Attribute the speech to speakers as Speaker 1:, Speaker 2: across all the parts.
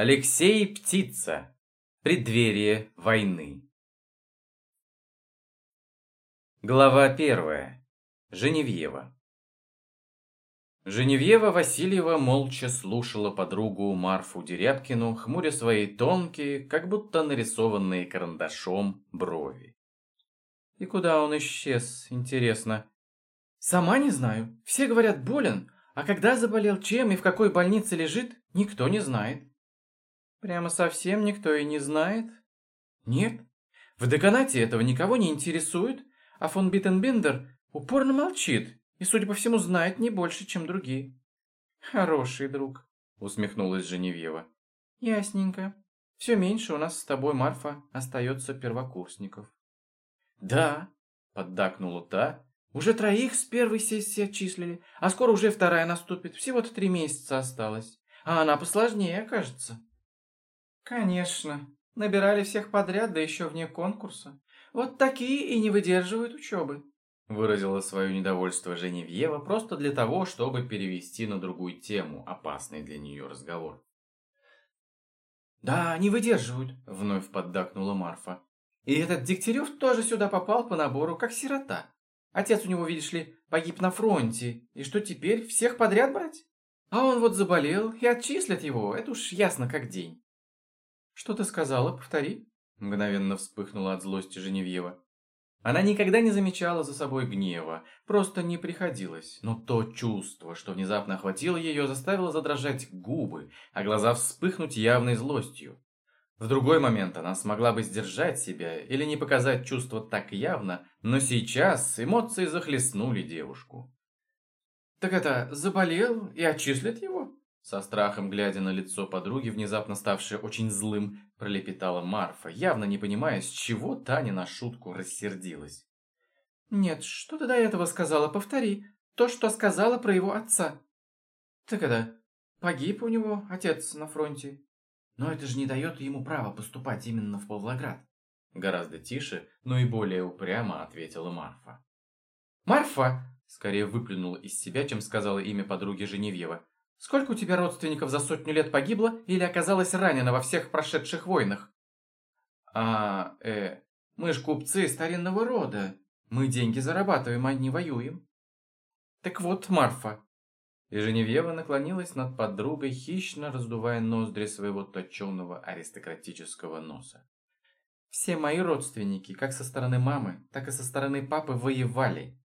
Speaker 1: Алексей Птица. Преддверие войны. Глава первая. Женевьева. Женевьева Васильева молча слушала подругу Марфу Дерябкину, хмуря свои тонкие, как будто нарисованные карандашом, брови.
Speaker 2: И куда он исчез, интересно? Сама не знаю. Все говорят, болен, а когда заболел, чем и в какой больнице лежит, никто не знает. Прямо совсем никто и не знает? Нет. В деканате этого никого не интересует, а фон Биттенбиндер упорно молчит и, судя по всему, знает не больше, чем другие. Хороший друг, усмехнулась Женевьева. Ясненько. Все меньше у нас с тобой, Марфа, остается первокурсников. Да, поддакнула та. Уже троих с первой сессии отчислили, а скоро уже вторая наступит. Всего-то три месяца осталось. А она посложнее, кажется. Конечно. Набирали всех подряд, да еще вне конкурса. Вот такие и не выдерживают учебы. Выразила свое недовольство Женевьева просто для того, чтобы перевести на другую тему опасный для нее разговор. «Да, не выдерживают», — вновь поддакнула Марфа. «И этот Дегтярев тоже сюда попал по набору, как сирота. Отец у него, видишь ли, погиб на фронте. И что теперь, всех подряд брать? А он вот заболел, и отчислят его, это уж ясно как день». «Что ты сказала? Повтори», — мгновенно вспыхнула от злости Женевьева. Она никогда не замечала за собой гнева, просто не приходилось. Но то чувство, что внезапно охватило ее, заставило задрожать губы, а глаза вспыхнуть явной злостью. В другой момент она смогла бы сдержать себя или не показать чувство так явно, но сейчас эмоции захлестнули девушку. «Так это, заболел и отчислят его?» Со страхом, глядя на лицо подруги, внезапно ставшее очень злым, пролепетала Марфа, явно не понимая, с чего Таня на шутку рассердилась. «Нет, что ты до этого сказала? Повтори. То, что сказала про его отца». «Так это, погиб у него отец на фронте?» «Но это же не дает ему права поступать именно в Павлоград». Гораздо тише, но и более упрямо ответила Марфа. «Марфа!» Скорее выплюнула из себя, чем сказала имя подруги Женевьева. Сколько у тебя родственников за сотню лет погибло или оказалось ранено во всех прошедших войнах? А, э, мы ж купцы старинного рода. Мы деньги зарабатываем, а не воюем. Так вот, Марфа. И Женевьева наклонилась над подругой, хищно раздувая ноздри своего точеного аристократического носа. Все мои родственники, как со стороны мамы, так и со стороны папы, воевали.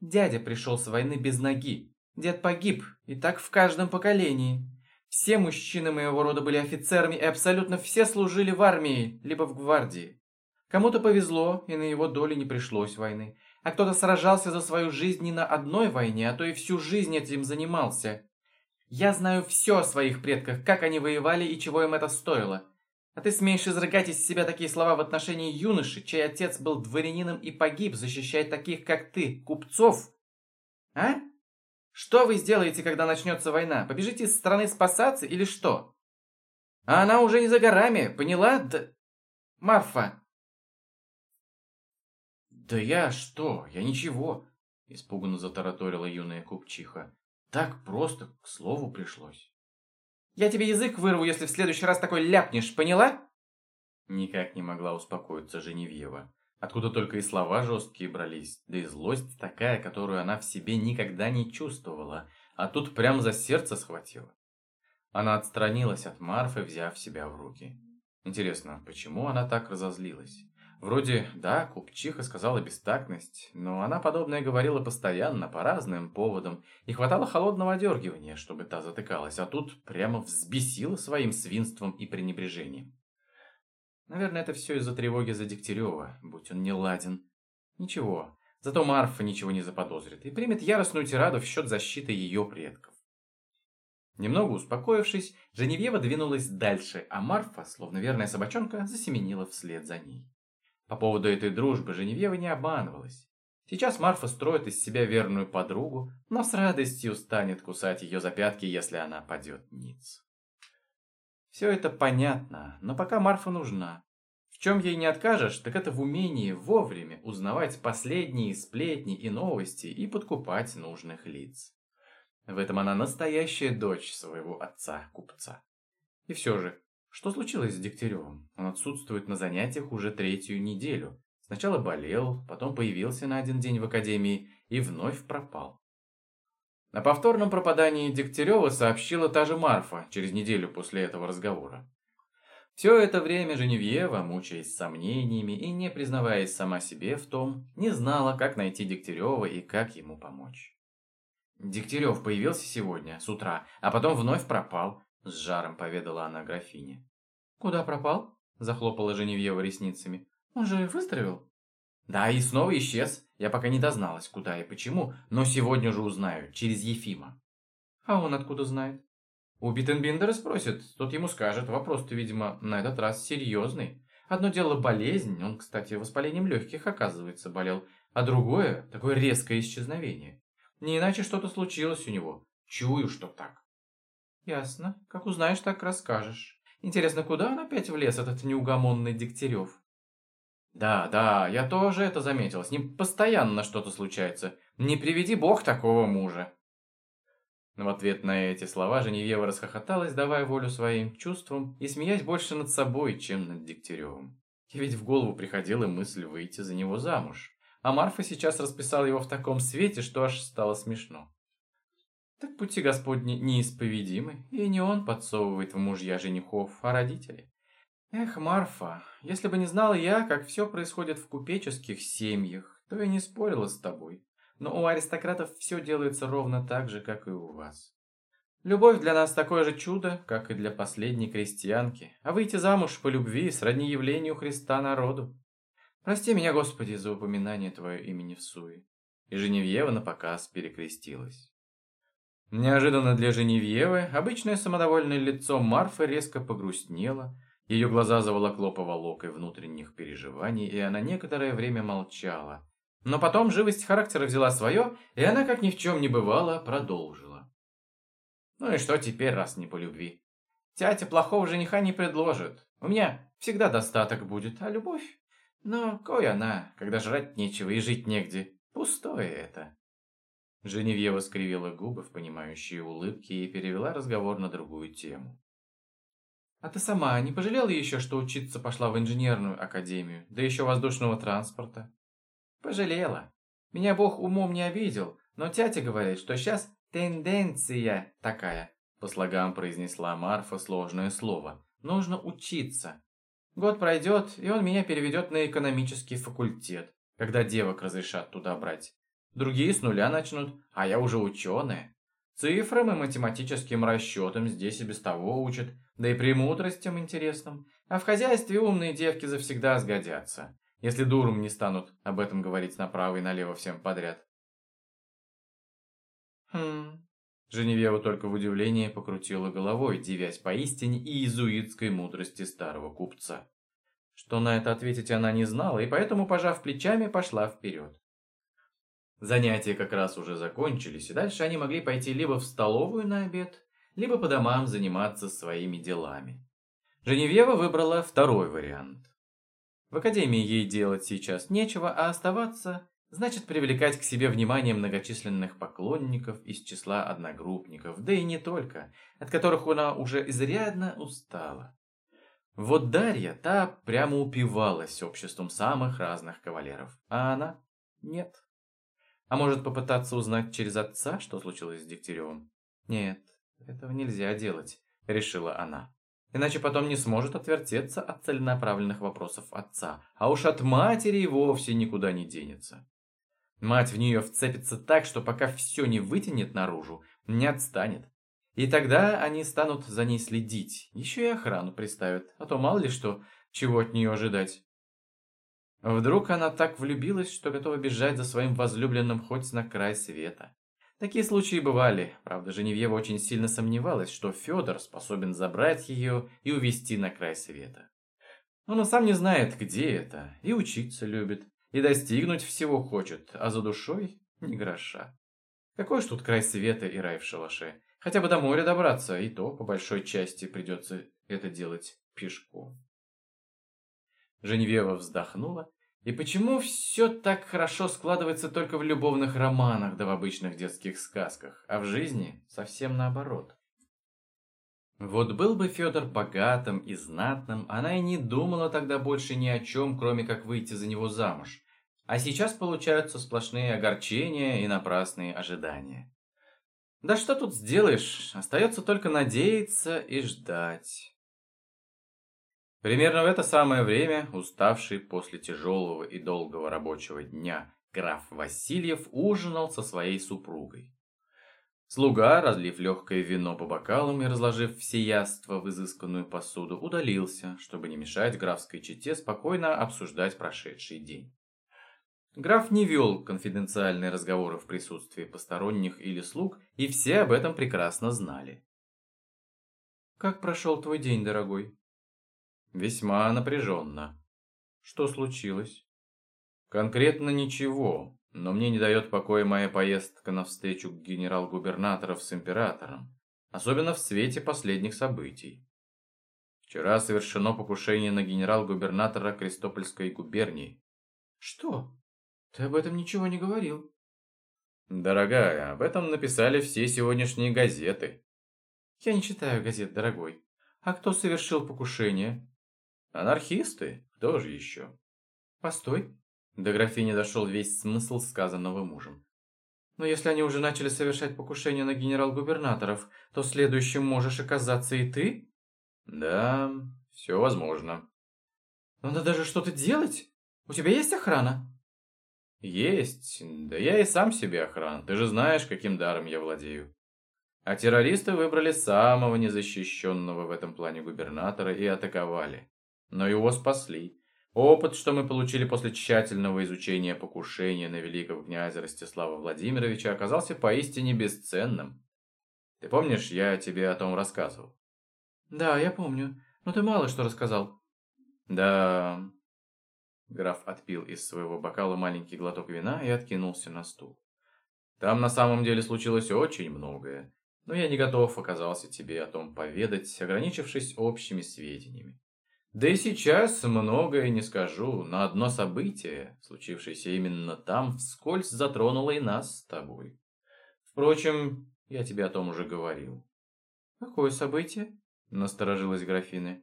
Speaker 2: Дядя пришел с войны без ноги, Дед погиб, и так в каждом поколении. Все мужчины моего рода были офицерами, и абсолютно все служили в армии, либо в гвардии. Кому-то повезло, и на его долю не пришлось войны. А кто-то сражался за свою жизнь не на одной войне, а то и всю жизнь этим занимался. Я знаю все о своих предках, как они воевали и чего им это стоило. А ты смеешь изрыгать из себя такие слова в отношении юноши, чей отец был дворянином и погиб, защищая таких, как ты, купцов? А? Что вы сделаете, когда начнется война? Побежите из страны спасаться или что? А она уже не за горами, поняла? Да... Марфа!» «Да я что? Я ничего!» Испуганно затараторила юная купчиха. «Так просто, к слову пришлось». «Я тебе язык вырву, если в следующий раз такой ляпнешь, поняла?» Никак не могла успокоиться Женевьева. Откуда только и слова жесткие брались, да и злость такая, которую она в себе никогда не чувствовала, а тут прям за сердце схватила. Она отстранилась от Марфы, взяв себя в руки. Интересно, почему она так разозлилась? Вроде, да, купчиха сказала бестактность, но она подобное говорила постоянно, по разным поводам, и хватало холодного одергивания, чтобы та затыкалась, а тут прямо взбесила своим свинством и пренебрежением. Наверное, это все из-за тревоги за Дегтярева, будь он не ладен. Ничего, зато Марфа ничего не заподозрит и примет яростную тираду в счет защиты ее предков. Немного успокоившись, Женевьева двинулась дальше, а Марфа, словно верная собачонка, засеменила вслед за ней. По поводу этой дружбы Женевьева не обманывалась. Сейчас Марфа строит из себя верную подругу, но с радостью станет кусать ее за пятки, если она падет ниц. Все это понятно, но пока Марфа нужна. В чем ей не откажешь, так это в умении вовремя узнавать последние сплетни и новости и подкупать нужных лиц. В этом она настоящая дочь своего отца-купца. И все же,
Speaker 1: Что случилось с Дегтяревым? Он отсутствует на занятиях уже третью неделю. Сначала болел, потом появился на один день в академии и вновь пропал. О повторном пропадании Дегтярева сообщила та же Марфа через неделю после этого разговора. Все это время Женевьева, мучаясь сомнениями и не признаваясь сама себе в том, не знала, как найти Дегтярева и как ему помочь. Дегтярев появился сегодня, с утра, а потом вновь пропал, с жаром поведала она графине. «Куда пропал?» – захлопала Женевьева ресницами. «Он же выздоровел?» «Да, и снова исчез. Я пока не дозналась, куда и почему, но сегодня же узнаю, через Ефима». «А он откуда знает?» У Биттенбиндера спросит, тот ему скажет. Вопрос-то, видимо, на этот раз серьезный. Одно дело болезнь, он, кстати, воспалением легких, оказывается, болел, а другое – такое резкое исчезновение. Не иначе что-то случилось у него. Чую, что так. Ясно. Как узнаешь, так расскажешь. Интересно, куда он опять влез, этот неугомонный Дегтярев? Да, да, я тоже это заметил. С ним постоянно что-то случается. Не приведи бог такого мужа. В ответ на эти слова Женевьева расхохоталась, давая волю своим чувствам и смеясь больше над собой, чем над Дегтяревым. И ведь в голову приходила мысль выйти за него замуж. А Марфа сейчас расписала его в таком свете, что аж стало смешно. Так пути Господни неисповедимы, и не он подсовывает в мужья женихов, а родители. Эх, Марфа, если бы не знала я, как все происходит в купеческих семьях, то и не спорила с тобой. Но у аристократов все делается ровно так же, как и у вас. Любовь для нас такое же чудо, как и для последней крестьянки, а выйти замуж по любви сродни явлению Христа народу. Прости меня, Господи, за упоминание Твое имени в суе. И Женевьева напоказ перекрестилась. Неожиданно для Женевьевы обычное самодовольное лицо Марфы резко погрустнело, ее глаза заволокло поволокой внутренних переживаний, и она некоторое время молчала, но потом живость характера взяла свое, и она, как ни в чем не бывало, продолжила. Ну и что теперь, раз не по любви? Тятя плохого жениха не предложит. У меня всегда достаток будет, а любовь? Но кой она, когда жрать нечего и жить негде? Пустое это. Женевьева скривила губы в понимающие улыбки и перевела разговор на другую тему. «А ты сама не пожалела еще, что учиться пошла в инженерную академию, да еще воздушного транспорта?» Пожалела. Меня Бог умом не обидел, но тятя говорит, что сейчас тенденция такая. По слогам произнесла Марфа сложное слово. Нужно учиться. Год пройдет, и он меня переведет на экономический факультет, когда девок разрешат туда брать. Другие с нуля начнут, а я уже ученая. Цифрам и математическим расчетам здесь и без того учат, да и премудростям интересным. А в хозяйстве умные девки завсегда сгодятся если дуром не станут об этом говорить направо и налево всем подряд. Хм. Женевьева только в удивлении покрутила головой, дивясь поистине иезуитской мудрости старого купца. Что на это ответить она не знала, и поэтому, пожав плечами, пошла вперед. Занятия как раз уже закончились, и дальше они могли пойти либо в столовую на обед, либо по домам заниматься своими делами. Женевьева выбрала второй вариант. В академии ей делать сейчас нечего, а оставаться значит привлекать к себе внимание многочисленных поклонников из числа одногруппников, да и не только, от которых она уже изрядно устала. Вот Дарья, та прямо упивалась обществом самых разных кавалеров, а она нет. А может попытаться узнать через отца, что случилось с Дегтяревым? Нет, этого нельзя делать, решила она. Иначе потом не сможет отвертеться от целенаправленных вопросов отца, а уж от матери и вовсе никуда не денется. Мать в нее вцепится так, что пока все не вытянет наружу, не отстанет. И тогда они станут за ней следить, еще и охрану приставят, а то мало ли что, чего от нее ожидать. Вдруг она так влюбилась, что готова бежать за своим возлюбленным хоть на край света. Такие случаи бывали, правда, Женевьева очень сильно сомневалась, что Федор способен забрать ее и увести на край света. Он и сам не знает, где это, и учиться любит, и достигнуть всего хочет, а за душой ни гроша. Какой ж тут край света и рай в шалаше? Хотя бы до моря добраться, и то по большой части придется это делать пешком. Женевьева вздохнула и почему все так хорошо складывается только в любовных романах да в обычных детских сказках, а в жизни совсем наоборот? Вот был бы Федор богатым и знатным, она и не думала тогда больше ни о чем, кроме как выйти за него замуж. А сейчас получаются сплошные огорчения и напрасные ожидания. Да что тут сделаешь, остается только надеяться и ждать. Примерно в это самое время, уставший после тяжелого и долгого рабочего дня, граф Васильев ужинал со своей супругой. Слуга, разлив легкое вино по бокалам и разложив все яства в изысканную посуду, удалился, чтобы не мешать графской чете спокойно обсуждать прошедший день. Граф не вел конфиденциальные разговоры в присутствии посторонних или слуг, и все об этом прекрасно знали. «Как прошел твой день, дорогой?» «Весьма напряженно». «Что случилось?» «Конкретно ничего, но мне не дает покоя моя поездка на встречу генерал-губернаторов с императором, особенно в свете последних событий. Вчера совершено покушение на генерал-губернатора Крестопольской губернии.
Speaker 2: Что? Ты об этом ничего не говорил.
Speaker 1: Дорогая, об этом написали все сегодняшние газеты.
Speaker 2: Я не читаю газет, дорогой. А кто совершил покушение?
Speaker 1: Анархисты? Кто же еще?
Speaker 2: Постой.
Speaker 1: До графини дошел весь смысл сказанного мужем.
Speaker 2: Но если они уже начали совершать покушение на генерал-губернаторов, то следующим можешь оказаться и ты?
Speaker 1: Да, все возможно.
Speaker 2: Но надо же что-то делать. У тебя есть охрана?
Speaker 1: Есть. Да я и сам себе охрана. Ты же знаешь, каким даром я владею. А террористы выбрали самого незащищенного в этом плане губернатора и атаковали. Но его спасли. Опыт, что мы получили после тщательного изучения покушения на великого князя Ростислава Владимировича, оказался поистине бесценным. Ты помнишь, я тебе о том рассказывал?
Speaker 2: Да, я помню. Но ты мало что рассказал.
Speaker 1: Да. Граф отпил из своего бокала маленький глоток вина и откинулся на стул. Там на самом деле случилось очень многое, но я не готов оказался тебе о том поведать, ограничившись общими сведениями. Да и сейчас многое не скажу, но одно событие, случившееся именно там, вскользь затронуло и нас с тобой. Впрочем, я тебе о том уже говорил.
Speaker 2: Какое событие?
Speaker 1: Насторожилась графиня.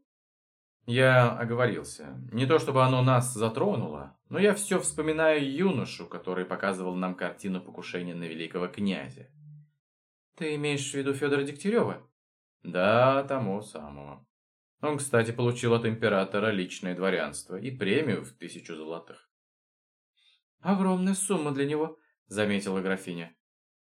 Speaker 1: Я оговорился. Не то чтобы оно нас затронуло, но я все вспоминаю юношу, который показывал нам картину покушения на великого князя.
Speaker 2: Ты имеешь в виду Федора Дегтярева?
Speaker 1: Да, тому самого. Он, кстати, получил от императора личное дворянство и премию в тысячу золотых.
Speaker 2: «Огромная сумма для него», — заметила графиня.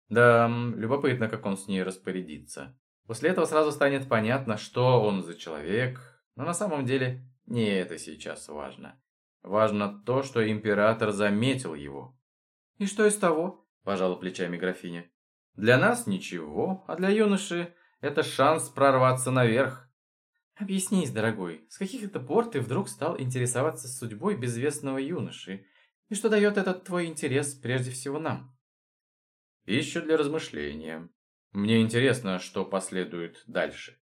Speaker 1: «Да, любопытно, как он с ней распорядится. После этого сразу станет понятно, что он за человек, но на самом деле не это сейчас важно. Важно то, что император заметил его».
Speaker 2: «И что из того?»
Speaker 1: – пожала плечами графиня. «Для нас ничего, а для юноши это шанс прорваться наверх.
Speaker 2: Объяснись, дорогой, с каких это пор ты вдруг стал интересоваться судьбой безвестного юноши? И что дает этот твой интерес прежде всего нам?
Speaker 1: Пищу для размышления. Мне интересно, что последует дальше.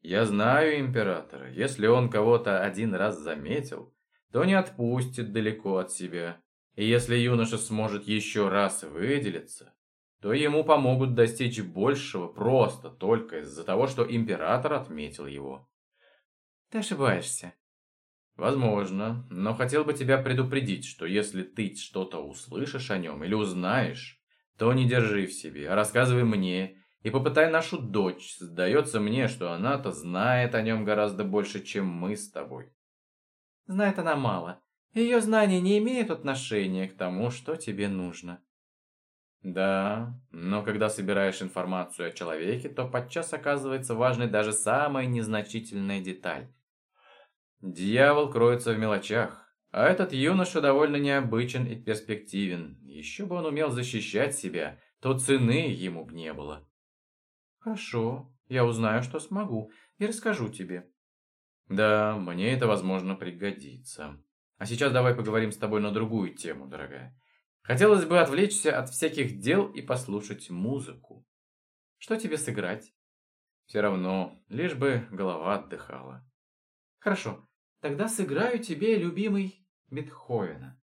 Speaker 1: Я знаю императора. Если он кого-то один раз заметил, то не отпустит далеко от себя. И если юноша сможет еще раз выделиться, то ему помогут достичь большего просто только из-за того, что император отметил его.
Speaker 2: Ты ошибаешься.
Speaker 1: Возможно, но хотел бы тебя предупредить, что если ты что-то услышишь о нем или узнаешь, то не держи в себе, а рассказывай мне и попытай нашу дочь. Сдается мне, что она-то знает о нем гораздо больше, чем мы с тобой.
Speaker 2: Знает она мало. Ее знания не имеют отношения к тому, что тебе нужно.
Speaker 1: Да, но когда собираешь информацию о человеке, то подчас оказывается важной даже самая незначительная деталь. Дьявол кроется в мелочах, а этот юноша довольно необычен и перспективен. Еще бы он умел защищать себя, то цены ему б не было.
Speaker 2: Хорошо, я узнаю, что смогу, и расскажу тебе.
Speaker 1: Да, мне это, возможно, пригодится. А сейчас давай поговорим с тобой на другую тему, дорогая. Хотелось бы отвлечься от всяких дел и послушать музыку.
Speaker 2: Что тебе сыграть?
Speaker 1: Все равно, лишь бы голова отдыхала.
Speaker 2: Хорошо, Тогда сыграю тебе, любимый, Бетховена.